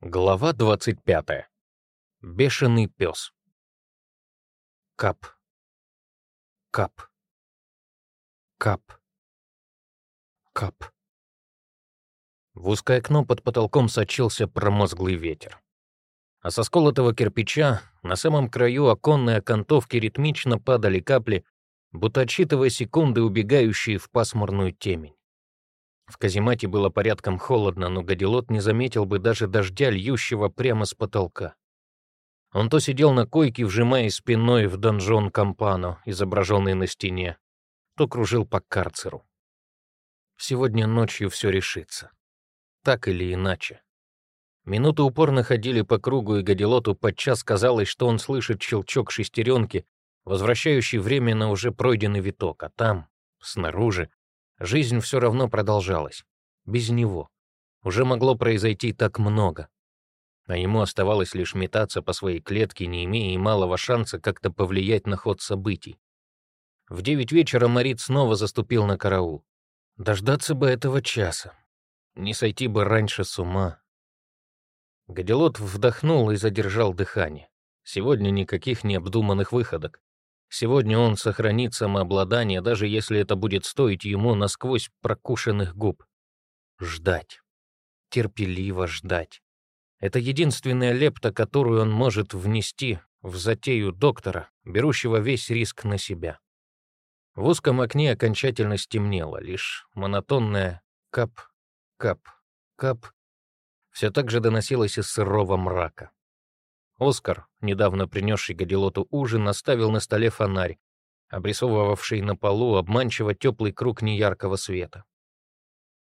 Глава 25. Бешеный пес. Кап. Кап. Кап. Кап. В узкое окно под потолком сочился промозглый ветер. А со сколотого кирпича на самом краю оконной окантовки ритмично падали капли, будто отсчитывая секунды, убегающие в пасмурную темень. В каземате было порядком холодно, но Гадилот не заметил бы даже дождя, льющего прямо с потолка. Он то сидел на койке, вжимая спиной в донжон Кампано, изображенный на стене, то кружил по карцеру. Сегодня ночью все решится. Так или иначе. Минуты упорно ходили по кругу, и Гадилоту подчас казалось, что он слышит щелчок шестеренки, возвращающий время на уже пройденный виток, а там, снаружи, Жизнь все равно продолжалась. Без него. Уже могло произойти так много. А ему оставалось лишь метаться по своей клетке, не имея и малого шанса как-то повлиять на ход событий. В девять вечера Марит снова заступил на караул. Дождаться бы этого часа. Не сойти бы раньше с ума. Гадилот вдохнул и задержал дыхание. Сегодня никаких необдуманных выходок. Сегодня он сохранит самообладание, даже если это будет стоить ему насквозь прокушенных губ. Ждать. Терпеливо ждать. Это единственная лепта, которую он может внести в затею доктора, берущего весь риск на себя. В узком окне окончательно стемнело, лишь монотонное кап, кап, кап все так же доносилось из сырого мрака. Оскар, недавно принесший Гадилоту ужин, наставил на столе фонарь, обрисовывавший на полу обманчиво теплый круг неяркого света.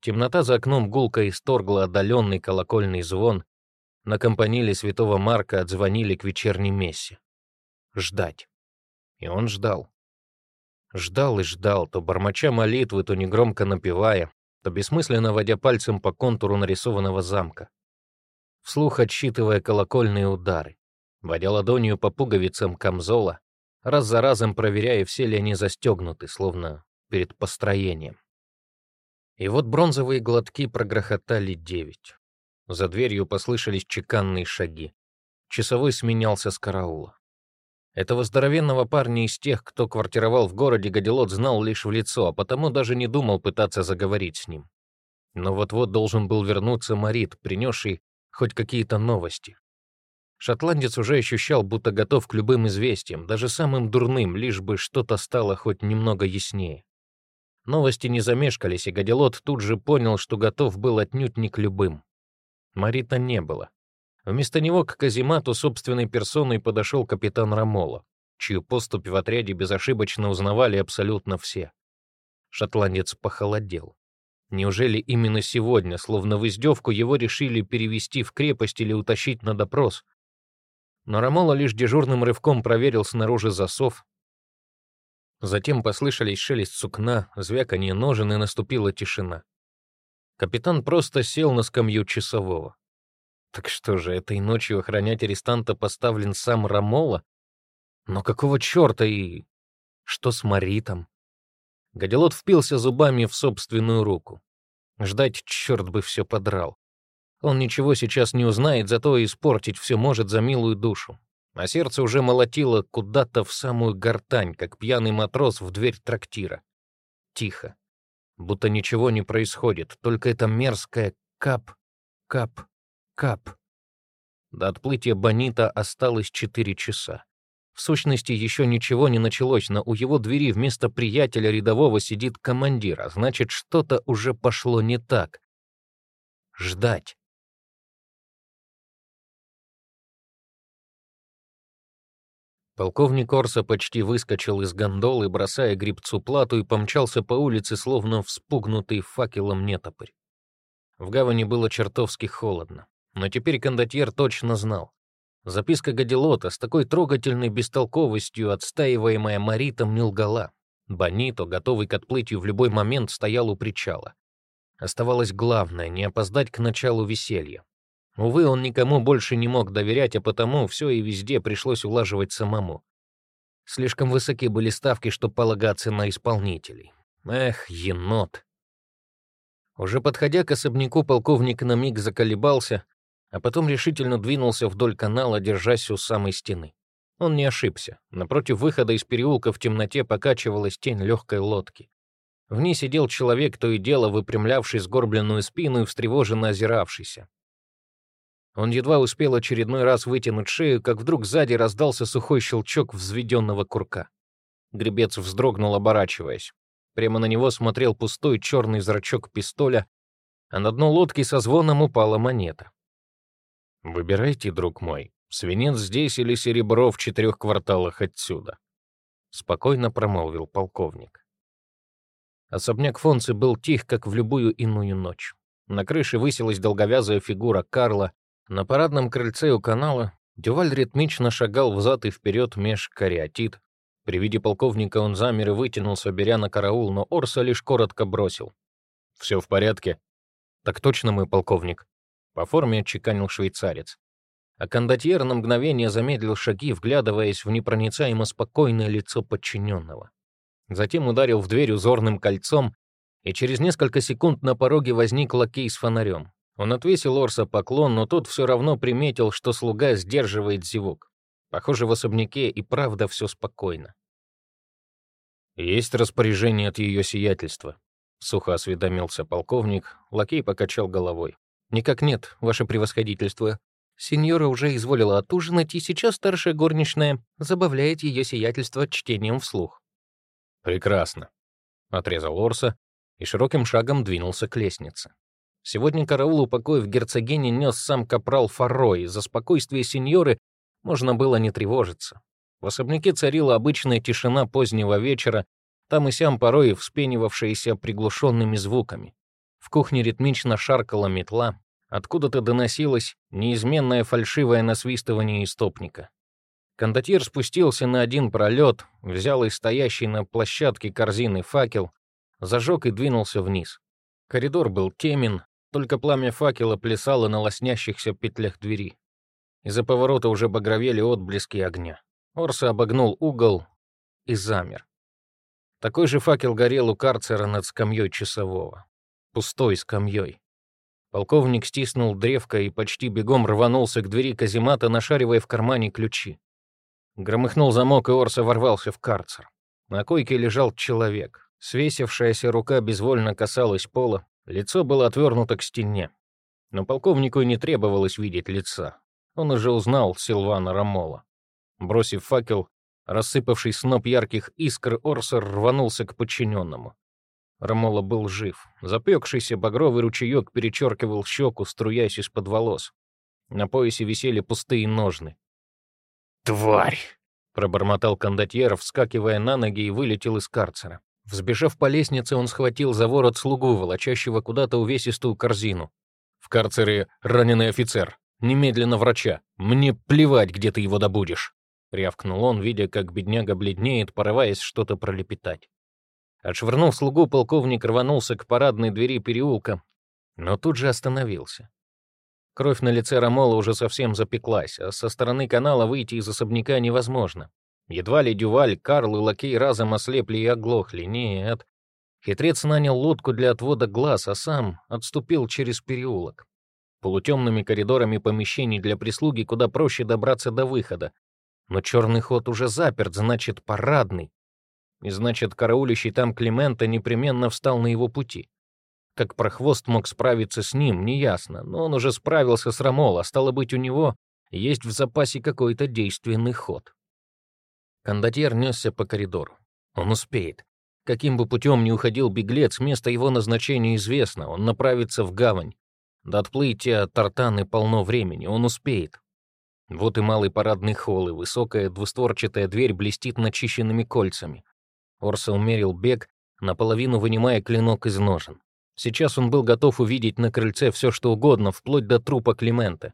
Темнота за окном гулко исторгла отдаленный колокольный звон. На компаниле святого Марка отзвонили к вечерней мессе. Ждать. И он ждал. Ждал и ждал, то бормоча молитвы, то негромко напевая, то бессмысленно водя пальцем по контуру нарисованного замка. Вслух отсчитывая колокольные удары водя ладонью по пуговицам камзола, раз за разом проверяя, все ли они застегнуты, словно перед построением. И вот бронзовые глотки прогрохотали девять. За дверью послышались чеканные шаги. Часовой сменялся с караула. Этого здоровенного парня из тех, кто квартировал в городе, Гадилот знал лишь в лицо, а потому даже не думал пытаться заговорить с ним. Но вот-вот должен был вернуться Марит, принесший хоть какие-то новости. Шотландец уже ощущал, будто готов к любым известиям, даже самым дурным, лишь бы что-то стало хоть немного яснее. Новости не замешкались, и Гадилот тут же понял, что готов был отнюдь не к любым. Марита не было. Вместо него к каземату собственной персоной подошел капитан Рамола, чью поступь в отряде безошибочно узнавали абсолютно все. Шотландец похолодел. Неужели именно сегодня, словно в издевку, его решили перевести в крепость или утащить на допрос? Но Рамола лишь дежурным рывком проверил снаружи засов. Затем послышались шелест сукна, звяканье ножен, и наступила тишина. Капитан просто сел на скамью часового. Так что же, этой ночью охранять арестанта поставлен сам Рамола? Но какого черта и... Что с Маритом? Гадилот впился зубами в собственную руку. Ждать черт бы все подрал. Он ничего сейчас не узнает, зато испортить все может за милую душу. А сердце уже молотило куда-то в самую гортань, как пьяный матрос в дверь трактира. Тихо. Будто ничего не происходит, только это мерзкое кап, кап, кап. До отплытия Бонита осталось четыре часа. В сущности, еще ничего не началось, но у его двери вместо приятеля рядового сидит командир, а значит, что-то уже пошло не так. Ждать. Полковник Орса почти выскочил из гондолы, бросая грибцу плату, и помчался по улице, словно вспугнутый факелом нетопырь. В гавани было чертовски холодно, но теперь кондотьер точно знал. Записка Гадилота с такой трогательной бестолковостью, отстаиваемая Маритом, не лгала. Бонито, готовый к отплытию в любой момент, стоял у причала. Оставалось главное — не опоздать к началу веселья. Увы, он никому больше не мог доверять, а потому все и везде пришлось улаживать самому. Слишком высоки были ставки, чтобы полагаться на исполнителей. Эх, енот. Уже подходя к особняку, полковник на миг заколебался, а потом решительно двинулся вдоль канала, держась у самой стены. Он не ошибся. Напротив выхода из переулка в темноте покачивалась тень легкой лодки. В ней сидел человек, то и дело выпрямлявший сгорбленную спину и встревоженно озиравшийся. Он едва успел очередной раз вытянуть шею, как вдруг сзади раздался сухой щелчок взведенного курка. Гребец вздрогнул, оборачиваясь. Прямо на него смотрел пустой черный зрачок пистоля, а на дно лодки со звоном упала монета. «Выбирайте, друг мой, свинец здесь или серебро в четырех кварталах отсюда», — спокойно промолвил полковник. Особняк Фонцы был тих, как в любую иную ночь. На крыше высилась долговязая фигура Карла. На парадном крыльце у канала Дюваль ритмично шагал взад и вперед меж кариатит. При виде полковника он замер и вытянулся, беря на караул, но Орса лишь коротко бросил. «Все в порядке?» «Так точно, мой полковник», — по форме отчеканил швейцарец. А кондотьер на мгновение замедлил шаги, вглядываясь в непроницаемо спокойное лицо подчиненного затем ударил в дверь узорным кольцом, и через несколько секунд на пороге возник лакей с фонарем. Он отвесил Орса поклон, но тот все равно приметил, что слуга сдерживает зевок. Похоже, в особняке и правда все спокойно. «Есть распоряжение от ее сиятельства», — сухо осведомился полковник. Лакей покачал головой. «Никак нет, ваше превосходительство. Сеньора уже изволила отужинать, и сейчас старшая горничная забавляет ее сиятельство чтением вслух. «Прекрасно», — отрезал Орса и широким шагом двинулся к лестнице. Сегодня караул у покоев герцогини нес сам капрал Фарой, за спокойствие сеньоры можно было не тревожиться. В особняке царила обычная тишина позднего вечера, там и сям порой вспенивавшиеся приглушенными звуками. В кухне ритмично шаркала метла, откуда-то доносилось неизменное фальшивое насвистывание истопника. Кондотьер спустился на один пролет, взял из стоящей на площадке корзины факел, зажег и двинулся вниз. Коридор был темен, только пламя факела плясало на лоснящихся петлях двери. Из-за поворота уже багровели отблески огня. Орса обогнул угол и замер. Такой же факел горел у карцера над скамьей часового. Пустой скамьей. Полковник стиснул древко и почти бегом рванулся к двери каземата, нашаривая в кармане ключи. Громыхнул замок, и Орса ворвался в карцер. На койке лежал человек. Свесившаяся рука безвольно касалась пола, лицо было отвернуто к стене. Но полковнику и не требовалось видеть лица. Он уже узнал Силвана Рамола. Бросив факел, рассыпавший сноп ярких искр, Орсер рванулся к подчиненному. Рамола был жив. Запекшийся багровый ручеек перечеркивал щеку, струясь из-под волос. На поясе висели пустые ножны. «Тварь!» — пробормотал кондотьер, вскакивая на ноги и вылетел из карцера. Взбежав по лестнице, он схватил за ворот слугу, волочащего куда-то увесистую корзину. «В карцере раненый офицер. Немедленно врача. Мне плевать, где ты его добудешь!» — рявкнул он, видя, как бедняга бледнеет, порываясь что-то пролепетать. Отшвырнув слугу, полковник рванулся к парадной двери переулка, но тут же остановился. Кровь на лице Рамола уже совсем запеклась, а со стороны канала выйти из особняка невозможно. Едва ли Дюваль, Карл и Лакей разом ослепли и оглохли. Нет. Хитрец нанял лодку для отвода глаз, а сам отступил через переулок. Полутемными коридорами помещений для прислуги куда проще добраться до выхода. Но черный ход уже заперт, значит, парадный. И значит, караулищий там Климента непременно встал на его пути. Как прохвост мог справиться с ним, неясно, но он уже справился с Рамола, стало быть, у него есть в запасе какой-то действенный ход. Кондотьер несся по коридору. Он успеет. Каким бы путем ни уходил беглец, место его назначения известно, он направится в гавань. До отплытия Тартаны полно времени, он успеет. Вот и малый парадный холл, и высокая двустворчатая дверь блестит начищенными кольцами. Орса умерил бег, наполовину вынимая клинок из ножен. Сейчас он был готов увидеть на крыльце все, что угодно, вплоть до трупа Климента.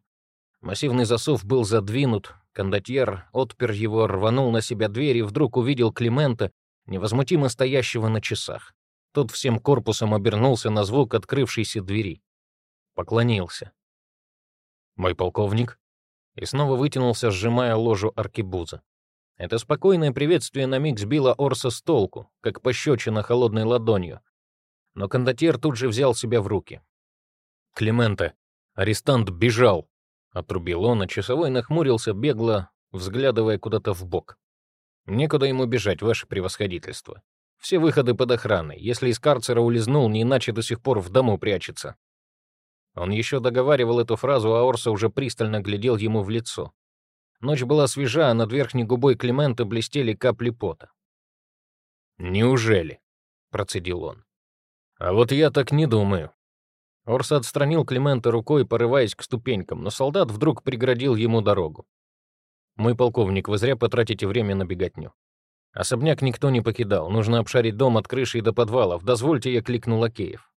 Массивный засов был задвинут, кондотьер отпер его, рванул на себя дверь и вдруг увидел Климента, невозмутимо стоящего на часах. Тот всем корпусом обернулся на звук открывшейся двери. Поклонился. «Мой полковник?» И снова вытянулся, сжимая ложу аркебуза. Это спокойное приветствие на миг сбило Орса с толку, как пощечина холодной ладонью но кондотьер тут же взял себя в руки. «Клименте, арестант бежал!» Отрубил он, а часовой нахмурился, бегло, взглядывая куда-то в бок. Некуда ему бежать, ваше превосходительство. Все выходы под охраной. Если из карцера улизнул, не иначе до сих пор в дому прячется. Он еще договаривал эту фразу, а Орса уже пристально глядел ему в лицо. Ночь была свежа, а над верхней губой Климента блестели капли пота. «Неужели?» — процедил он. «А вот я так не думаю». Орса отстранил Климента рукой, порываясь к ступенькам, но солдат вдруг преградил ему дорогу. «Мой полковник, вы зря потратите время на беготню. Особняк никто не покидал, нужно обшарить дом от крыши и до подвалов. Дозвольте, я кликну лакеев».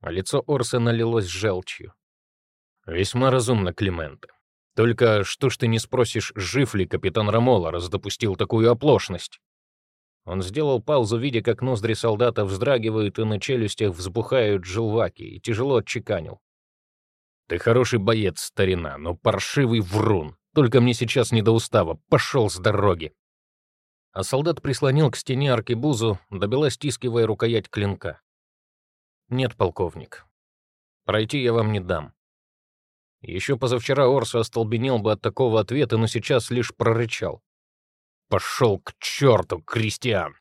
А лицо Орса налилось желчью. «Весьма разумно, Климента. Только что ж ты не спросишь, жив ли капитан Рамола, раз допустил такую оплошность?» Он сделал паузу, видя, как ноздри солдата вздрагивают и на челюстях взбухают желваки, и тяжело отчеканил. «Ты хороший боец, старина, но паршивый врун. Только мне сейчас не до устава. Пошел с дороги!» А солдат прислонил к стене аркебузу, добила стискивая рукоять клинка. «Нет, полковник. Пройти я вам не дам. Еще позавчера Орсу остолбенел бы от такого ответа, но сейчас лишь прорычал. «Пошел к черту, Кристиан!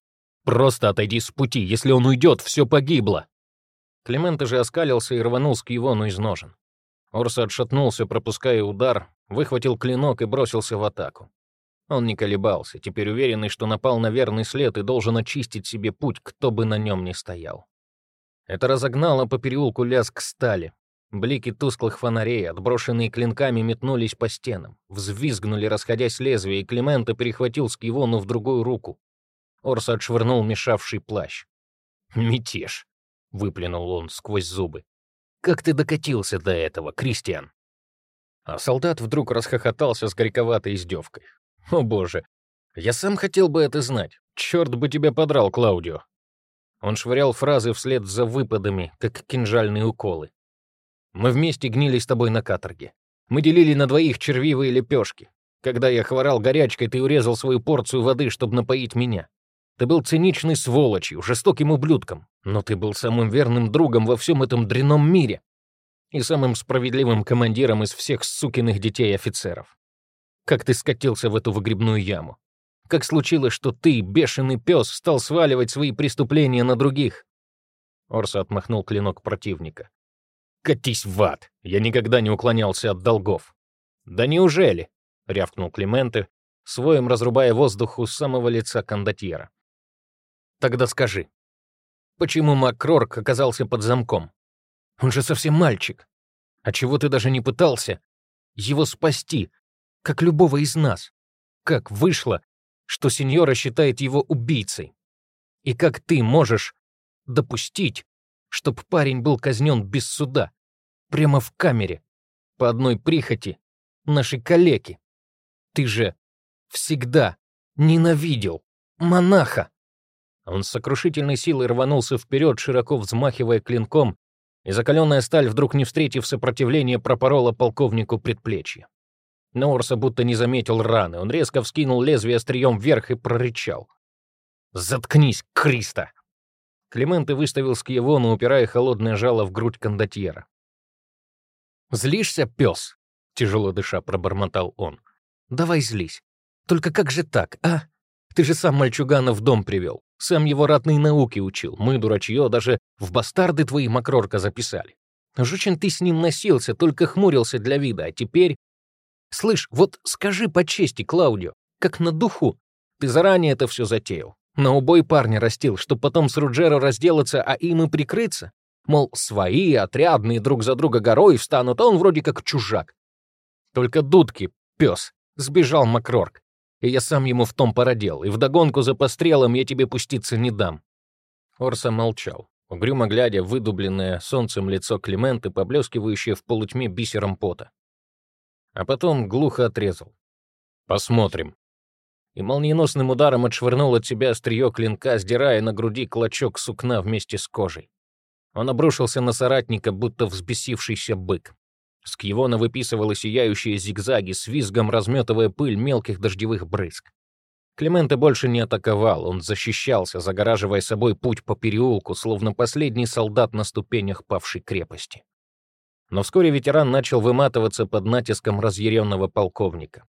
Просто отойди с пути, если он уйдет, все погибло!» Климент же оскалился и рванул с Кивону из ножен. Орса отшатнулся, пропуская удар, выхватил клинок и бросился в атаку. Он не колебался, теперь уверенный, что напал на верный след и должен очистить себе путь, кто бы на нем ни стоял. Это разогнало по переулку лязг стали, Блики тусклых фонарей, отброшенные клинками, метнулись по стенам, взвизгнули, расходясь лезвия, и Климента перехватил Скивону в другую руку. Орс отшвырнул мешавший плащ. «Мятеж!» — выплюнул он сквозь зубы. «Как ты докатился до этого, Кристиан?» А солдат вдруг расхохотался с горьковатой издевкой. «О боже, я сам хотел бы это знать. Черт бы тебя подрал, Клаудио!» Он швырял фразы вслед за выпадами, как кинжальные уколы. Мы вместе гнили с тобой на каторге. Мы делили на двоих червивые лепешки. Когда я хворал горячкой, ты урезал свою порцию воды, чтобы напоить меня. Ты был циничной сволочью, жестоким ублюдком, но ты был самым верным другом во всем этом дрянном мире и самым справедливым командиром из всех сукиных детей-офицеров. Как ты скатился в эту выгребную яму? Как случилось, что ты, бешеный пес, стал сваливать свои преступления на других?» Орса отмахнул клинок противника. «Катись в ад! Я никогда не уклонялся от долгов!» «Да неужели?» — рявкнул Клименте, своим разрубая воздух у самого лица кондотьера. «Тогда скажи, почему Макрорк оказался под замком? Он же совсем мальчик. А чего ты даже не пытался его спасти, как любого из нас? Как вышло, что сеньора считает его убийцей? И как ты можешь допустить, чтобы парень был казнен без суда? Прямо в камере. По одной прихоти нашей калеки. Ты же всегда ненавидел монаха. Он с сокрушительной силой рванулся вперед, широко взмахивая клинком, и закаленная сталь, вдруг не встретив сопротивления, пропорола полковнику предплечье. Но Орса будто не заметил раны. Он резко вскинул лезвие острием вверх и прорычал. «Заткнись, Криста!» Клименты выставил Скьевону, упирая холодное жало в грудь кондотьера. «Злишься, пес?» — тяжело дыша пробормотал он. «Давай злись. Только как же так, а? Ты же сам мальчугана в дом привел. Сам его ратные науки учил. Мы, дурачье, даже в бастарды твои Макрорка записали. Очень ты с ним носился, только хмурился для вида, а теперь... Слышь, вот скажи по чести, Клаудио, как на духу. Ты заранее это все затеял. На убой парня растил, чтоб потом с Руджеро разделаться, а им и прикрыться. Мол, свои, отрядные, друг за друга горой встанут, а он вроде как чужак. Только дудки, пес, сбежал Макрорк. И я сам ему в том породел, и вдогонку за пострелом я тебе пуститься не дам. Орса молчал, угрюмо глядя выдубленное солнцем лицо Клименты, поблескивающее в полутьме бисером пота. А потом глухо отрезал. «Посмотрим». И молниеносным ударом отшвырнул от себя острие клинка, сдирая на груди клочок сукна вместе с кожей. Он обрушился на соратника, будто взбесившийся бык. Скьевона выписывала сияющие зигзаги, с визгом разметывая пыль мелких дождевых брызг. Клименте больше не атаковал, он защищался, загораживая собой путь по переулку, словно последний солдат на ступенях павшей крепости. Но вскоре ветеран начал выматываться под натиском разъяренного полковника.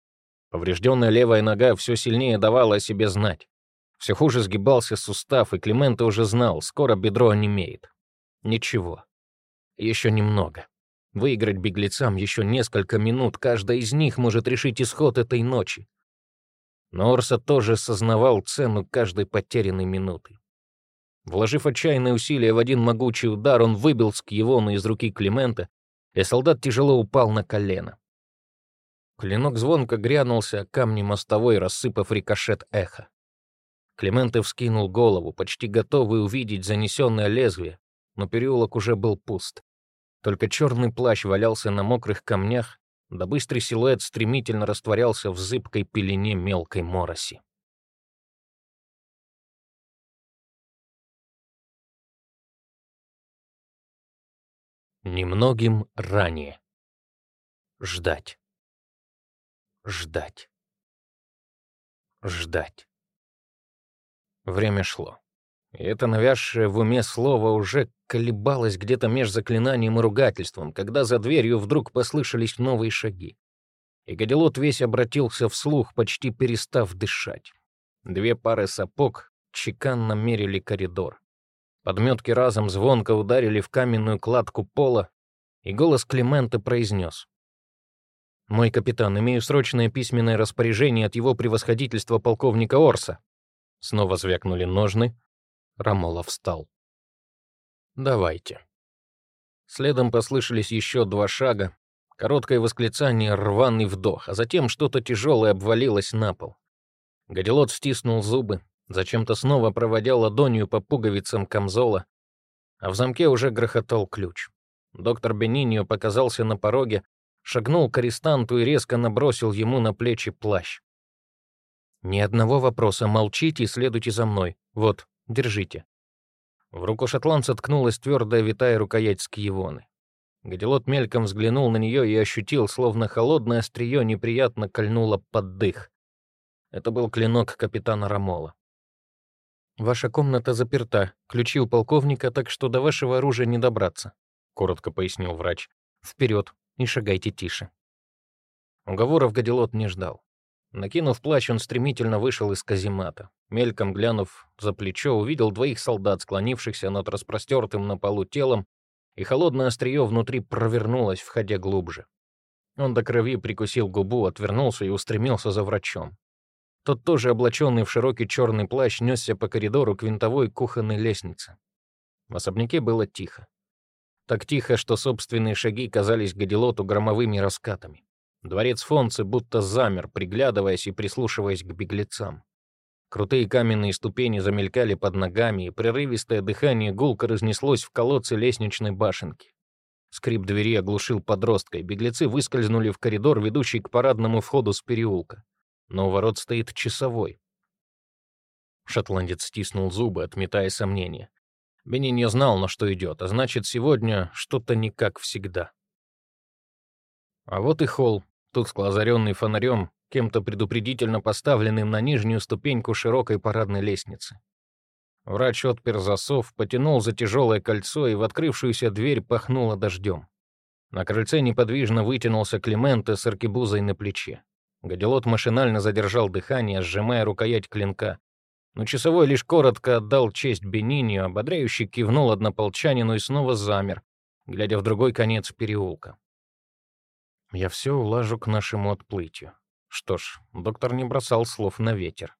Поврежденная левая нога все сильнее давала о себе знать. Все хуже сгибался сустав, и Климента уже знал, скоро бедро онемеет. Ничего. Еще немного. Выиграть беглецам еще несколько минут, каждая из них может решить исход этой ночи. Но Орса тоже сознавал цену каждой потерянной минуты. Вложив отчаянные усилия в один могучий удар, он выбил Скьевона из руки Климента, и солдат тяжело упал на колено. Клинок звонко грянулся о камни мостовой, рассыпав рикошет эха. Клименте вскинул голову, почти готовый увидеть занесенное лезвие, но переулок уже был пуст. Только черный плащ валялся на мокрых камнях, да быстрый силуэт стремительно растворялся в зыбкой пелене мелкой мороси. Немногим ранее. Ждать. Ждать. Ждать. Время шло. И это навязшее в уме слово уже колебалось где-то меж заклинанием и ругательством, когда за дверью вдруг послышались новые шаги. И Гадилот весь обратился вслух, почти перестав дышать. Две пары сапог чеканно мерили коридор. Подметки разом звонко ударили в каменную кладку пола, и голос Климента произнес. «Мой капитан, имею срочное письменное распоряжение от его превосходительства полковника Орса. Снова звякнули ножны. Рамола встал. «Давайте». Следом послышались еще два шага, короткое восклицание, рваный вдох, а затем что-то тяжелое обвалилось на пол. Гадилот стиснул зубы, зачем-то снова проводя ладонью по пуговицам камзола, а в замке уже грохотал ключ. Доктор Бенинио показался на пороге, шагнул к арестанту и резко набросил ему на плечи плащ. «Ни одного вопроса, молчите и следуйте за мной. Вот, держите». В руку шотландца ткнулась твердая витая рукоять скиевоны. Гадилот мельком взглянул на нее и ощутил, словно холодное острие неприятно кольнуло под дых. Это был клинок капитана Рамола. «Ваша комната заперта, ключи у полковника, так что до вашего оружия не добраться», — коротко пояснил врач. «Вперед и шагайте тише». Уговоров Гадилот не ждал. Накинув плащ, он стремительно вышел из каземата. Мельком глянув за плечо, увидел двоих солдат, склонившихся над распростертым на полу телом, и холодное острие внутри провернулось, входя глубже. Он до крови прикусил губу, отвернулся и устремился за врачом. Тот тоже, облаченный в широкий черный плащ, несся по коридору к винтовой кухонной лестнице. В особняке было тихо. Так тихо, что собственные шаги казались Гадилоту громовыми раскатами. Дворец Фонцы будто замер, приглядываясь и прислушиваясь к беглецам. Крутые каменные ступени замелькали под ногами, и прерывистое дыхание гулко разнеслось в колодце лестничной башенки. Скрип двери оглушил подростка, и беглецы выскользнули в коридор, ведущий к парадному входу с переулка. Но у ворот стоит часовой. Шотландец стиснул зубы, отметая сомнения. Бениньо знал, на что идет, а значит, сегодня что-то не как всегда. А вот и холл, тускло озаренный фонарем, кем-то предупредительно поставленным на нижнюю ступеньку широкой парадной лестницы. Врач отпер засов, потянул за тяжелое кольцо, и в открывшуюся дверь пахнуло дождем. На крыльце неподвижно вытянулся Клименте с аркебузой на плече. Гадилот машинально задержал дыхание, сжимая рукоять клинка. Но часовой лишь коротко отдал честь Бенинию, ободряюще кивнул однополчанину и снова замер, глядя в другой конец переулка. Я все улажу к нашему отплытию. Что ж, доктор не бросал слов на ветер.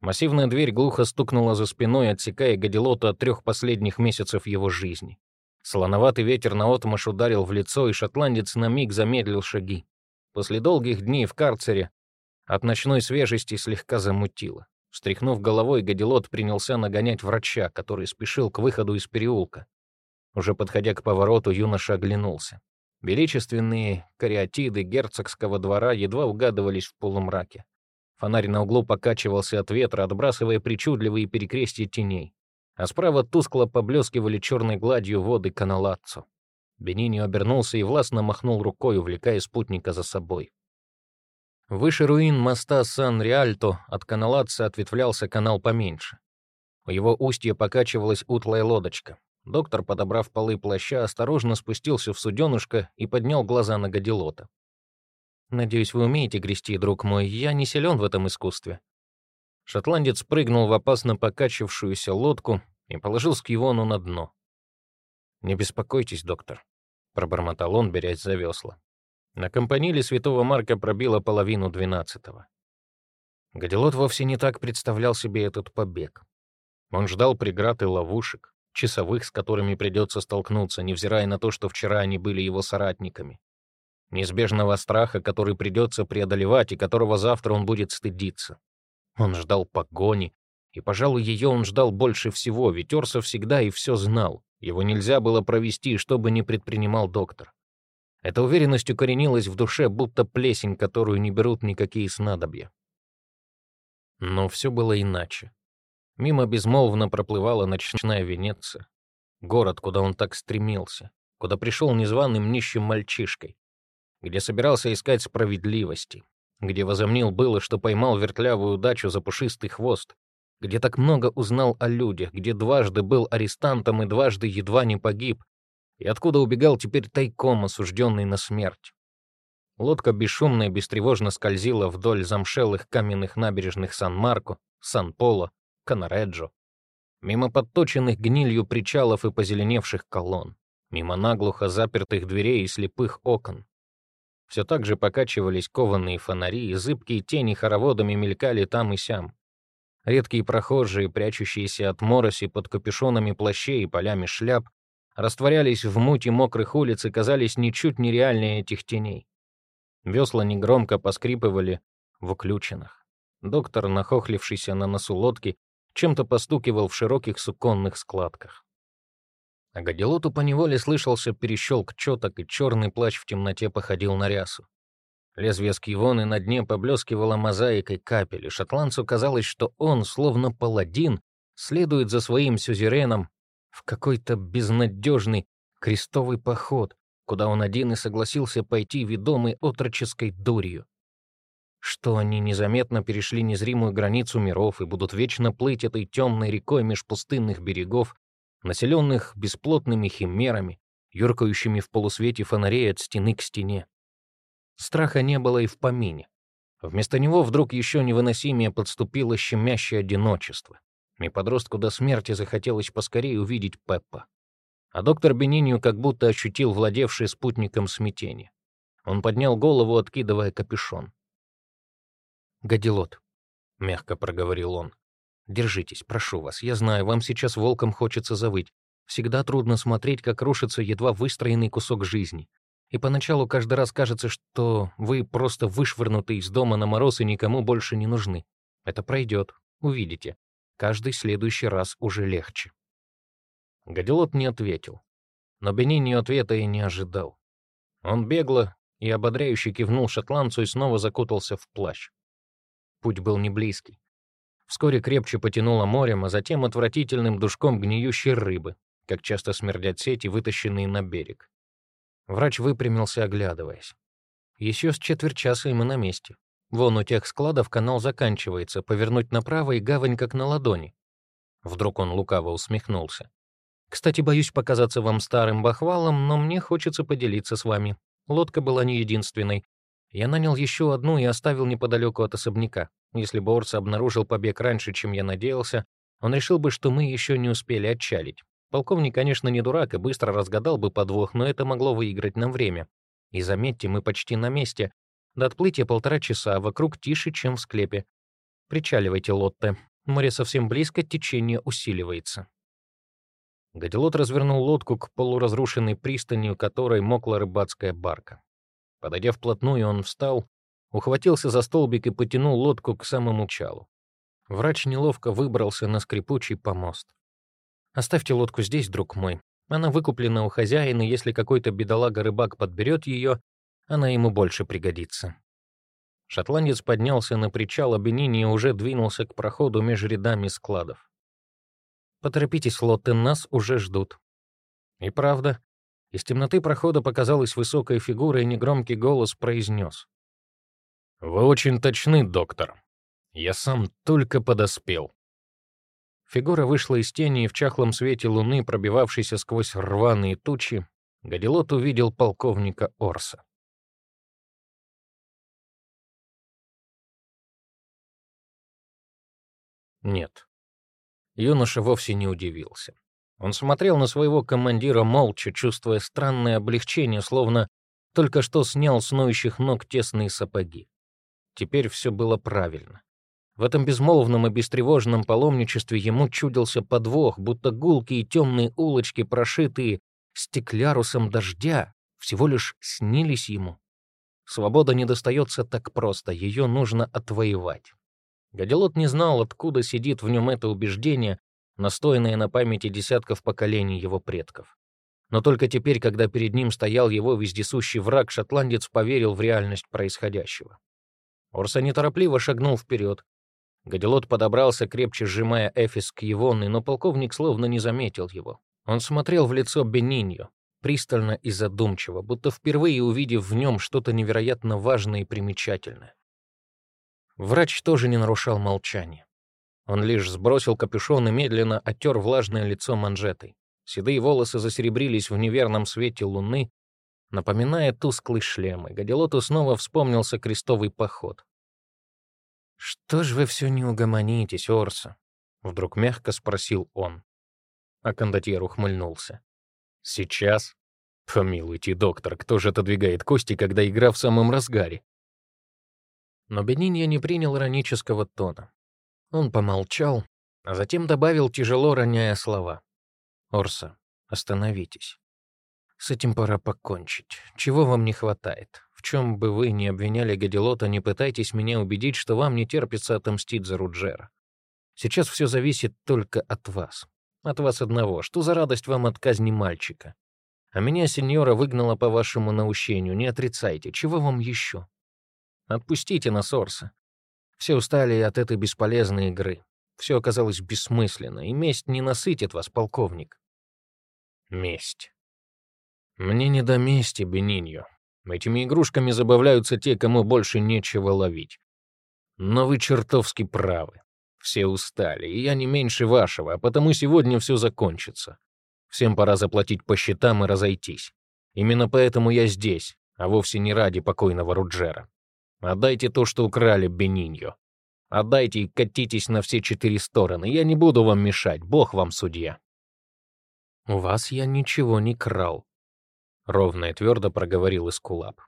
Массивная дверь глухо стукнула за спиной, отсекая Гадилоту от трех последних месяцев его жизни. Солоноватый ветер наотмашь ударил в лицо, и шотландец на миг замедлил шаги. После долгих дней в карцере от ночной свежести слегка замутило. Встряхнув головой, Гадилот принялся нагонять врача, который спешил к выходу из переулка. Уже подходя к повороту, юноша оглянулся. Величественные кариатиды герцогского двора едва угадывались в полумраке. Фонарь на углу покачивался от ветра, отбрасывая причудливые перекрестия теней. А справа тускло поблескивали черной гладью воды каналаццо. Бенини обернулся и властно махнул рукой, увлекая спутника за собой. Выше руин моста Сан-Риальто от каналаццо ответвлялся канал поменьше. У его устья покачивалась утлая лодочка. Доктор, подобрав полы плаща, осторожно спустился в суденышко и поднял глаза на Гадилота. «Надеюсь, вы умеете грести, друг мой. Я не силен в этом искусстве». Шотландец прыгнул в опасно покачившуюся лодку и положил скивону на дно. «Не беспокойтесь, доктор», — пробормотал он, берясь за весла. На компаниле святого Марка пробило половину двенадцатого. Гадилот вовсе не так представлял себе этот побег. Он ждал преград и ловушек, часовых, с которыми придется столкнуться, невзирая на то, что вчера они были его соратниками. Неизбежного страха, который придется преодолевать и которого завтра он будет стыдиться. Он ждал погони, и, пожалуй, ее он ждал больше всего, ведь Орса всегда и все знал. Его нельзя было провести, что бы ни предпринимал доктор. Эта уверенность укоренилась в душе, будто плесень, которую не берут никакие снадобья. Но все было иначе. Мимо безмолвно проплывала ночная Венеция, город, куда он так стремился, куда пришел незваным нищим мальчишкой, где собирался искать справедливости, где возомнил было, что поймал вертлявую удачу за пушистый хвост, где так много узнал о людях, где дважды был арестантом и дважды едва не погиб, и откуда убегал теперь тайком, осужденный на смерть. Лодка бесшумно и бестревожно скользила вдоль замшелых каменных набережных Сан-Марко, Сан-Поло, Канареджо, мимо подточенных гнилью причалов и позеленевших колонн, мимо наглухо запертых дверей и слепых окон. Все так же покачивались кованые фонари, и зыбкие тени хороводами мелькали там и сям. Редкие прохожие, прячущиеся от мороси под капюшонами плащей и полями шляп, растворялись в мути мокрых улиц и казались ничуть нереальнее этих теней. Весла негромко поскрипывали в уключенных. Доктор, нахохлившийся на носу лодки, чем-то постукивал в широких суконных складках. А Гадилоту поневоле слышался перещелк четок, и черный плащ в темноте походил на рясу. Лезвие скивоны на дне поблескивало мозаикой капель, и шотландцу казалось, что он, словно паладин, следует за своим сюзереном в какой-то безнадежный крестовый поход, куда он один и согласился пойти ведомый отроческой дурью что они незаметно перешли незримую границу миров и будут вечно плыть этой темной рекой меж пустынных берегов, населенных бесплотными химерами, юркающими в полусвете фонарей от стены к стене. Страха не было и в помине. Вместо него вдруг еще невыносимее подступило щемящее одиночество, и подростку до смерти захотелось поскорее увидеть Пеппа. А доктор Бенинью как будто ощутил владевший спутником смятение. Он поднял голову, откидывая капюшон. «Гадилот», — мягко проговорил он. «Держитесь, прошу вас. Я знаю, вам сейчас волком хочется завыть. Всегда трудно смотреть, как рушится едва выстроенный кусок жизни. И поначалу каждый раз кажется, что вы просто вышвырнуты из дома на мороз и никому больше не нужны. Это пройдет, увидите. Каждый следующий раз уже легче». Гадилот не ответил. Но Бенини ответа и не ожидал. Он бегло и ободряюще кивнул шотландцу и снова закутался в плащ. Путь был не близкий. Вскоре крепче потянуло морем, а затем отвратительным душком гниющей рыбы, как часто смердят сети, вытащенные на берег. Врач выпрямился, оглядываясь. Еще с четверть часа и мы на месте. Вон у тех складов канал заканчивается, повернуть направо и гавань как на ладони. Вдруг он лукаво усмехнулся. Кстати, боюсь показаться вам старым бахвалом, но мне хочется поделиться с вами. Лодка была не единственной. Я нанял еще одну и оставил неподалеку от особняка. Если бы Орца обнаружил побег раньше, чем я надеялся, он решил бы, что мы еще не успели отчалить. Полковник, конечно, не дурак и быстро разгадал бы подвох, но это могло выиграть нам время. И заметьте, мы почти на месте. До отплытия полтора часа, а вокруг тише, чем в склепе. Причаливайте, Лотте. Море совсем близко, течение усиливается. Гадилот развернул лодку к полуразрушенной пристани, у которой мокла рыбацкая барка. Подойдя вплотную, он встал, ухватился за столбик и потянул лодку к самому чалу. Врач неловко выбрался на скрипучий помост. «Оставьте лодку здесь, друг мой. Она выкуплена у хозяина, если какой-то бедолага-рыбак подберет ее, она ему больше пригодится». Шотландец поднялся на причал, а Бенини уже двинулся к проходу между рядами складов. «Поторопитесь, Лотте, нас уже ждут». И правда, из темноты прохода показалась высокая фигура, и негромкий голос произнес. «Вы очень точны, доктор. Я сам только подоспел». Фигура вышла из тени, и в чахлом свете луны, пробивавшейся сквозь рваные тучи, Гадилот увидел полковника Орса. Нет. Юноша вовсе не удивился. Он смотрел на своего командира молча, чувствуя странное облегчение, словно только что снял с ноющих ног тесные сапоги. Теперь все было правильно. В этом безмолвном и бестревожном паломничестве ему чудился подвох, будто гулкие темные улочки, прошитые стеклярусом дождя, всего лишь снились ему. Свобода не достается так просто, ее нужно отвоевать. Гадилот не знал, откуда сидит в нем это убеждение, настоянное на памяти десятков поколений его предков. Но только теперь, когда перед ним стоял его вездесущий враг, шотландец поверил в реальность происходящего. Орса неторопливо шагнул вперед. Гадилот подобрался, крепче сжимая Эфис к Евонной, но полковник словно не заметил его. Он смотрел в лицо Бениньо, пристально и задумчиво, будто впервые увидев в нем что-то невероятно важное и примечательное. Врач тоже не нарушал молчания. Он лишь сбросил капюшон и медленно оттер влажное лицо манжетой. Седые волосы засеребрились в неверном свете луны, напоминая тусклый шлем, и Гадилоту снова вспомнился крестовый поход. «Что ж вы все не угомонитесь, Орса?» — вдруг мягко спросил он. А кондотьер ухмыльнулся. «Сейчас? Помилуйте, доктор, кто же отодвигает кости, когда игра в самом разгаре? Но Бенинья не принял иронического тона. Он помолчал, а затем добавил, тяжело роняя слова. «Орса, остановитесь. С этим пора покончить. Чего вам не хватает? В чем бы вы ни обвиняли Гадилота, не пытайтесь меня убедить, что вам не терпится отомстить за Руджера. Сейчас все зависит только от вас. От вас одного. Что за радость вам от казни мальчика? А меня сеньора выгнала по вашему наущению. Не отрицайте. Чего вам еще? Отпустите нас, Орса. Все устали от этой бесполезной игры. Все оказалось бессмысленно, и месть не насытит вас, полковник. Месть. Мне не до мести, Бениньо. Этими игрушками забавляются те, кому больше нечего ловить. Но вы чертовски правы. Все устали, и я не меньше вашего, а потому сегодня все закончится. Всем пора заплатить по счетам и разойтись. Именно поэтому я здесь, а вовсе не ради покойного Руджера. Отдайте то, что украли, Бениньо. Отдайте и катитесь на все четыре стороны. Я не буду вам мешать, Бог вам судья. У вас я ничего не крал, — ровно и твердо проговорил Искулап.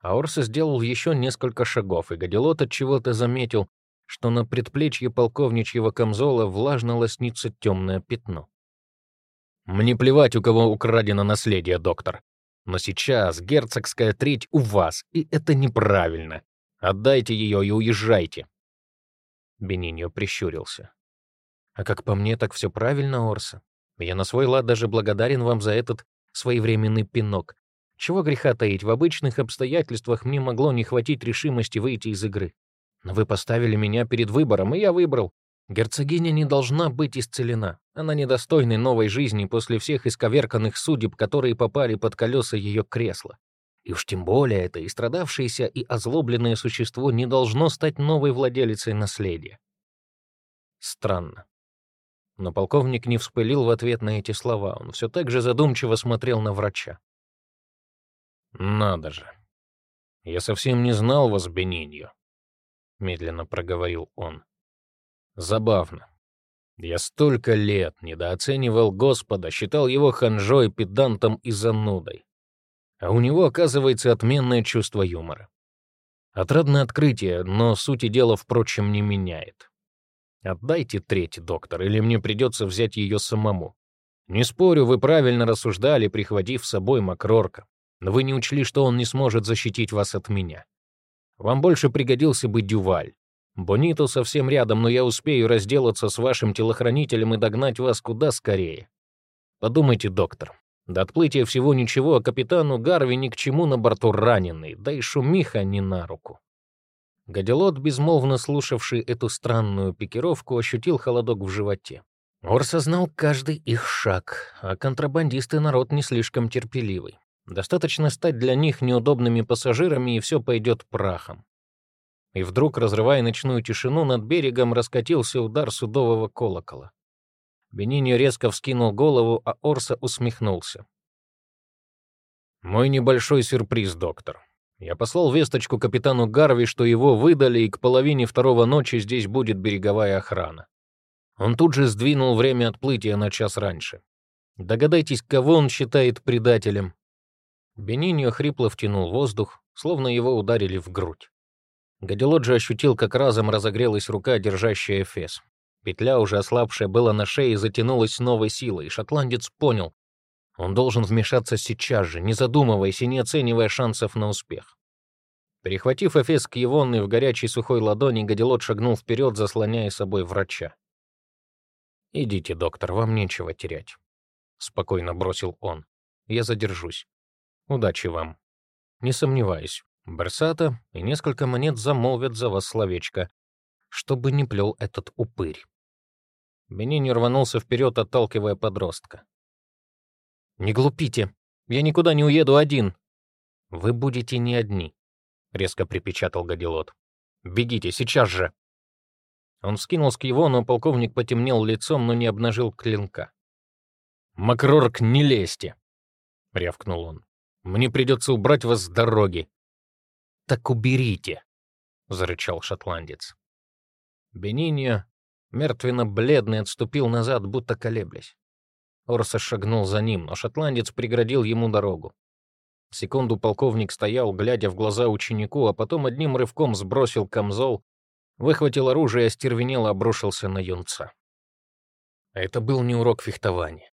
Аорса сделал еще несколько шагов, и Гадилот от чего-то заметил, что на предплечье полковничьего камзола влажно лоснится темное пятно. «Мне плевать, у кого украдено наследие, доктор. Но сейчас герцогская треть у вас, и это неправильно. Отдайте ее и уезжайте. Бениньо прищурился. А как по мне, так все правильно, Орса. Я на свой лад даже благодарен вам за этот своевременный пинок. Чего греха таить, в обычных обстоятельствах мне могло не хватить решимости выйти из игры. Но вы поставили меня перед выбором, и я выбрал. Герцогиня не должна быть исцелена. Она недостойна новой жизни после всех исковерканных судеб, которые попали под колеса ее кресла. И уж тем более это истрадавшееся и озлобленное существо не должно стать новой владелицей наследия. Странно. Но полковник не вспылил в ответ на эти слова. Он все так же задумчиво смотрел на врача. «Надо же. Я совсем не знал вас, Бениньо», — медленно проговорил он. «Забавно. Я столько лет недооценивал Господа, считал его ханжой, педантом и занудой. А у него, оказывается, отменное чувство юмора. Отрадное открытие, но сути дела, впрочем, не меняет. Отдайте треть, доктор, или мне придется взять ее самому. Не спорю, вы правильно рассуждали, прихватив с собой Макрорка. Но вы не учли, что он не сможет защитить вас от меня. Вам больше пригодился бы Дюваль. Бонито совсем рядом, но я успею разделаться с вашим телохранителем и догнать вас куда скорее. Подумайте, доктор, до отплытия всего ничего, а капитану Гарви ни к чему на борту раненый, да и шумиха не на руку. Гадилот, безмолвно слушавший эту странную пикировку, ощутил холодок в животе. Орс знал каждый их шаг, а контрабандисты — народ не слишком терпеливый. Достаточно стать для них неудобными пассажирами, и все пойдет прахом. И вдруг, разрывая ночную тишину, над берегом раскатился удар судового колокола. Бениньо резко вскинул голову, а Орса усмехнулся. «Мой небольшой сюрприз, доктор. Я послал весточку капитану Гарви, что его выдали, и к половине второго ночи здесь будет береговая охрана. Он тут же сдвинул время отплытия на час раньше. Догадайтесь, кого он считает предателем?» Бениньо хрипло втянул воздух, словно его ударили в грудь. Гадилоджи ощутил, как разом разогрелась рука, держащая Эфес. Петля, уже ослабшая была на шее, затянулась с новой силой, и шотландец понял. Он должен вмешаться сейчас же, не задумываясь и не оценивая шансов на успех. Перехватив Эфес к Евонной в горячей сухой ладони, Гадилот шагнул вперед, заслоняя собой врача. «Идите, доктор, вам нечего терять», — спокойно бросил он. «Я задержусь. Удачи вам. Не сомневаюсь, Барсата и несколько монет замолвят за вас словечко, чтобы не плел этот упырь». Бенини рванулся вперед, отталкивая подростка. «Не глупите! Я никуда не уеду один!» «Вы будете не одни», — резко припечатал Гадилот. «Бегите, сейчас же!» Он вскинул скиво, но полковник потемнел лицом, но не обнажил клинка. «Макрорк, не лезьте!» — рявкнул он. «Мне придется убрать вас с дороги». «Так уберите!» — зарычал шотландец. Бениньо мертвенно-бледный, отступил назад, будто колеблясь. Орса шагнул за ним, но шотландец преградил ему дорогу. Секунду полковник стоял, глядя в глаза ученику, а потом одним рывком сбросил камзол, выхватил оружие и остервенело обрушился на юнца. Это был не урок фехтования.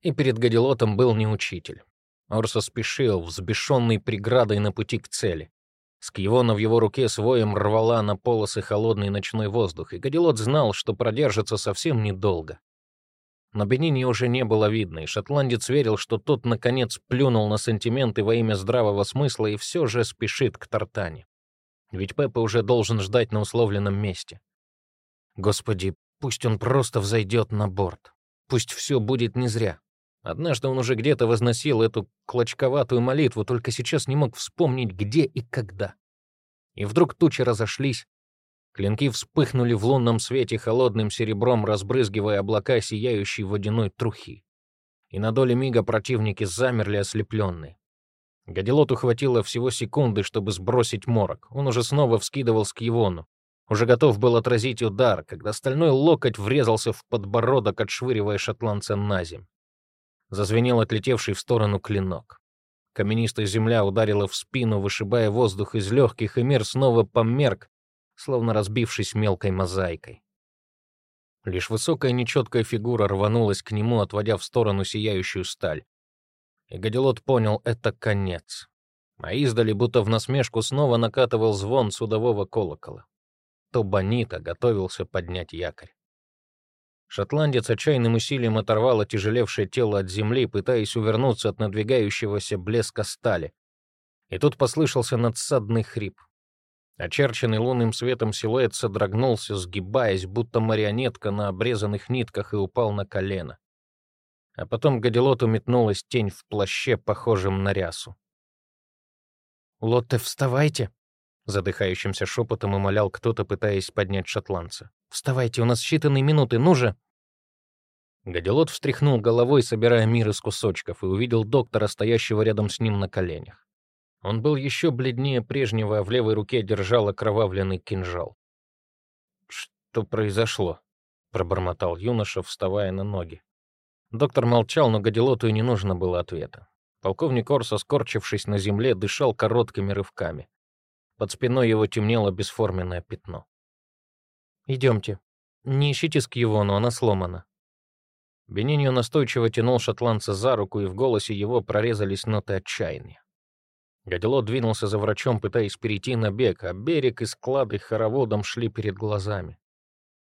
И перед Гадилотом был не учитель. Орса спешил, взбешенный преградой на пути к цели. Скьевона в его руке своим рвала на полосы холодный ночной воздух, и Гадилот знал, что продержится совсем недолго. Но Бенини уже не было видно, и шотландец верил, что тот, наконец, плюнул на сантименты во имя здравого смысла и все же спешит к Тартане. Ведь Пеппа уже должен ждать на условленном месте. Господи, пусть он просто взойдет на борт. Пусть все будет не зря. Однажды он уже где-то возносил эту клочковатую молитву, только сейчас не мог вспомнить, где и когда. И вдруг тучи разошлись, клинки вспыхнули в лунном свете холодным серебром, разбрызгивая облака сияющей водяной трухи. И на доле мига противники замерли ослепленные. Гадилоту хватило всего секунды, чтобы сбросить морок. Он уже снова вскидывал скивону. Уже готов был отразить удар, когда стальной локоть врезался в подбородок, отшвыривая шотландца на земь. Зазвенел отлетевший в сторону клинок. Каменистая земля ударила в спину, вышибая воздух из легких, и мир снова померк, словно разбившись мелкой мозаикой. Лишь высокая нечеткая фигура рванулась к нему, отводя в сторону сияющую сталь. И Гадилот понял — это конец. А издали, будто в насмешку, снова накатывал звон судового колокола. То Бонита готовился поднять якорь. Шотландец отчаянным усилием оторвал отяжелевшее тело от земли, пытаясь увернуться от надвигающегося блеска стали. И тут послышался надсадный хрип. Очерченный лунным светом силуэт содрогнулся, сгибаясь, будто марионетка на обрезанных нитках, и упал на колено. А потом Гадилоту метнулась тень в плаще, похожем на рясу. «Лотте, вставайте!» Задыхающимся шепотом умолял кто-то, пытаясь поднять шотландца. «Вставайте, у нас считанные минуты, ну же!» Гадилот встряхнул головой, собирая мир из кусочков, и увидел доктора, стоящего рядом с ним на коленях. Он был еще бледнее прежнего, а в левой руке держал окровавленный кинжал. «Что произошло?» — пробормотал юноша, вставая на ноги. Доктор молчал, но Гадилоту и не нужно было ответа. Полковник Орса, скорчившись на земле, дышал короткими рывками. Под спиной его темнело бесформенное пятно. «Идемте. Не ищите Скьевону, она сломана». Бениньо настойчиво тянул шотландца за руку, и в голосе его прорезались ноты отчаяния. Гадилот двинулся за врачом, пытаясь перейти на бег, а берег и склады хороводом шли перед глазами.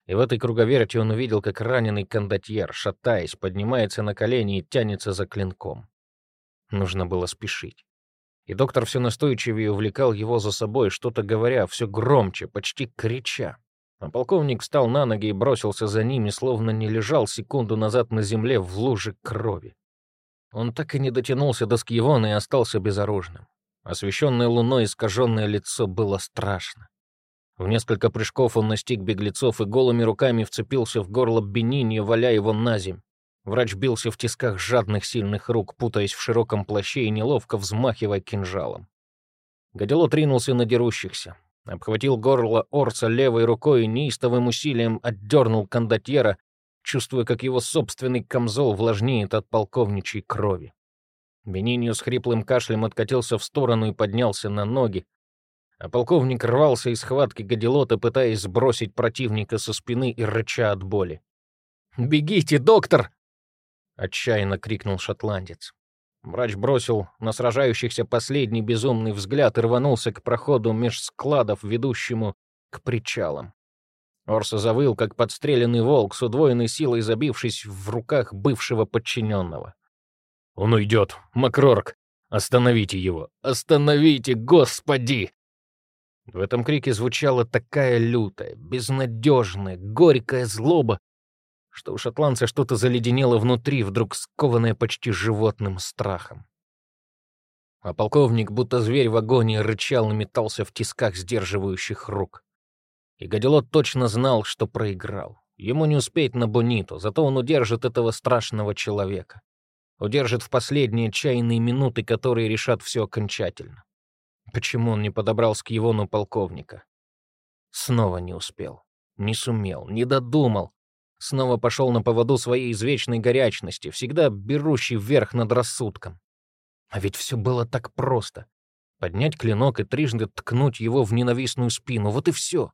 И в этой круговерти он увидел, как раненый кондотьер, шатаясь, поднимается на колени и тянется за клинком. Нужно было спешить. И доктор все настойчивее увлекал его за собой, что-то говоря, все громче, почти крича. А полковник встал на ноги и бросился за ними, словно не лежал секунду назад на земле в луже крови. Он так и не дотянулся до Скьевона и остался безоружным. Освещенное луной искаженное лицо было страшно. В несколько прыжков он настиг беглецов и голыми руками вцепился в горло Бенини, валя его на земь. Врач бился в тисках жадных сильных рук, путаясь в широком плаще и неловко взмахивая кинжалом. Гадилот ринулся на дерущихся, обхватил горло Орца левой рукой и неистовым усилием отдернул кондотьера, чувствуя, как его собственный камзол влажнеет от полковничьей крови. Бенинью с хриплым кашлем откатился в сторону и поднялся на ноги, а полковник рвался из схватки гадилота, пытаясь сбросить противника со спины и рыча от боли. «Бегите, доктор!» — отчаянно крикнул шотландец. Врач бросил на сражающихся последний безумный взгляд и рванулся к проходу меж складов, ведущему к причалам. Орса завыл, как подстреленный волк, с удвоенной силой забившись в руках бывшего подчиненного. «Он уйдет! Макрорк! Остановите его! Остановите, господи!» В этом крике звучала такая лютая, безнадежная, горькая злоба, что у шотландца что-то заледенело внутри, вдруг скованное почти животным страхом. А полковник, будто зверь в агонии, рычал и метался в тисках сдерживающих рук. И Гадилот точно знал, что проиграл. Ему не успеть на Бониту, зато он удержит этого страшного человека. Удержит в последние чайные минуты, которые решат все окончательно. Почему он не подобрал с Кьевону полковника? Снова не успел, не сумел, не додумал. Снова пошел на поводу своей извечной горячности, всегда берущей вверх над рассудком. А ведь все было так просто. Поднять клинок и трижды ткнуть его в ненавистную спину. Вот и все.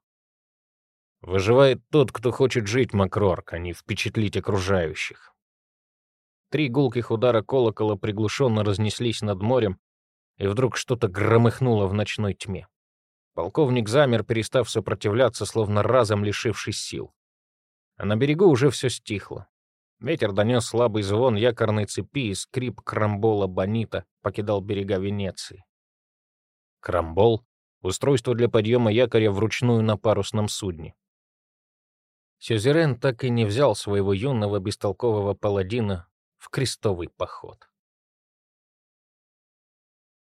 Выживает тот, кто хочет жить, Макрорк, а не впечатлить окружающих. Три гулких удара колокола приглушенно разнеслись над морем, и вдруг что-то громыхнуло в ночной тьме. Полковник замер, перестав сопротивляться, словно разом лишившись сил. А на берегу уже все стихло. Ветер донес слабый звон якорной цепи и скрип крамбола Бонита покидал берега Венеции. Крамбол — устройство для подъема якоря вручную на парусном судне. Сюзерен так и не взял своего юного бестолкового паладина в крестовый поход.